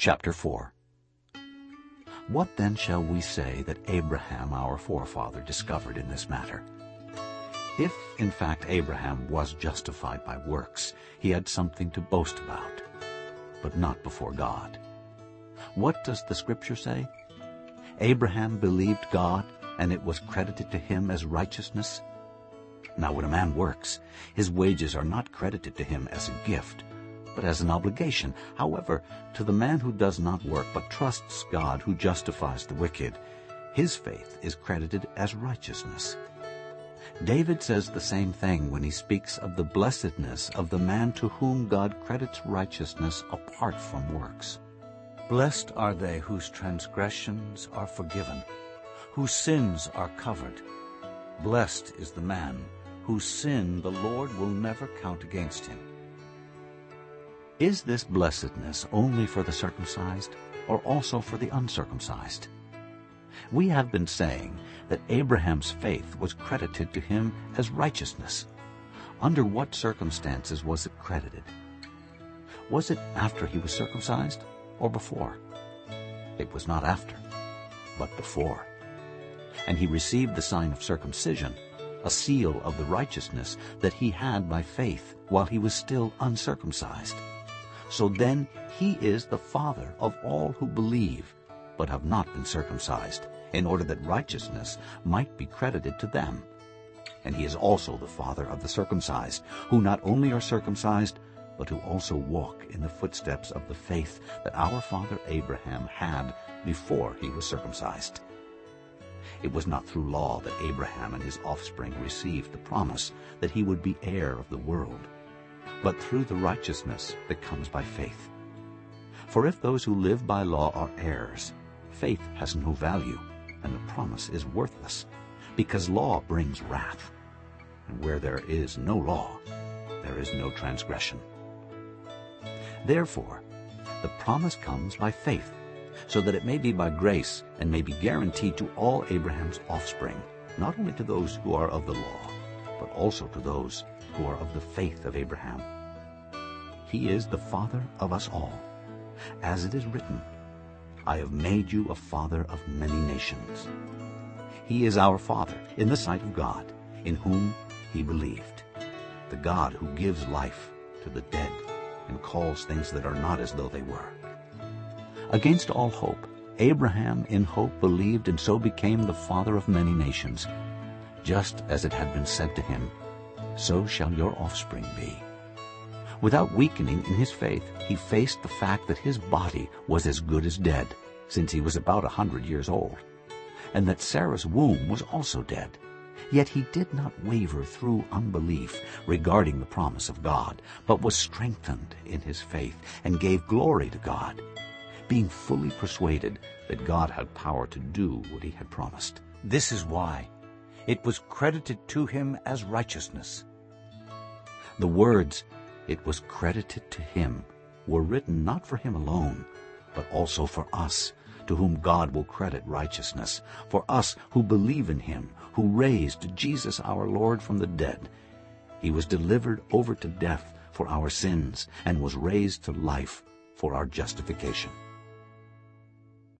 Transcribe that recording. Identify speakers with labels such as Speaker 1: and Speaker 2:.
Speaker 1: Chapter 4 What then shall we say that Abraham our forefather discovered in this matter? If, in fact, Abraham was justified by works, he had something to boast about, but not before God. What does the Scripture say? Abraham believed God, and it was credited to him as righteousness. Now when a man works, his wages are not credited to him as a gift, but as an obligation. However, to the man who does not work, but trusts God who justifies the wicked, his faith is credited as righteousness. David says the same thing when he speaks of the blessedness of the man to whom God credits righteousness apart from works. Blessed are they whose transgressions are forgiven, whose sins are covered. Blessed is the man whose sin the Lord will never count against him. Is this blessedness only for the circumcised, or also for the uncircumcised? We have been saying that Abraham's faith was credited to him as righteousness. Under what circumstances was it credited? Was it after he was circumcised or before? It was not after, but before. And he received the sign of circumcision, a seal of the righteousness that he had by faith while he was still uncircumcised. So then he is the father of all who believe, but have not been circumcised, in order that righteousness might be credited to them. And he is also the father of the circumcised, who not only are circumcised, but who also walk in the footsteps of the faith that our father Abraham had before he was circumcised. It was not through law that Abraham and his offspring received the promise that he would be heir of the world, but through the righteousness that comes by faith. For if those who live by law are heirs, faith has no value, and the promise is worthless, because law brings wrath. And where there is no law, there is no transgression. Therefore, the promise comes by faith, so that it may be by grace and may be guaranteed to all Abraham's offspring, not only to those who are of the law, but also to those who are of the faith of Abraham. He is the father of us all. As it is written, I have made you a father of many nations. He is our Father in the sight of God, in whom he believed, the God who gives life to the dead and calls things that are not as though they were. Against all hope, Abraham in hope believed and so became the father of many nations. Just as it had been said to him, so shall your offspring be. Without weakening in his faith, he faced the fact that his body was as good as dead, since he was about a hundred years old, and that Sarah's womb was also dead. Yet he did not waver through unbelief regarding the promise of God, but was strengthened in his faith and gave glory to God, being fully persuaded that God had power to do what he had promised. This is why it was credited to him as righteousness. The words, it was credited to him, were written not for him alone, but also for us, to whom God will credit righteousness, for us who believe in him, who raised Jesus our Lord from the dead. He was delivered over to death for our sins and was raised to life for our justification.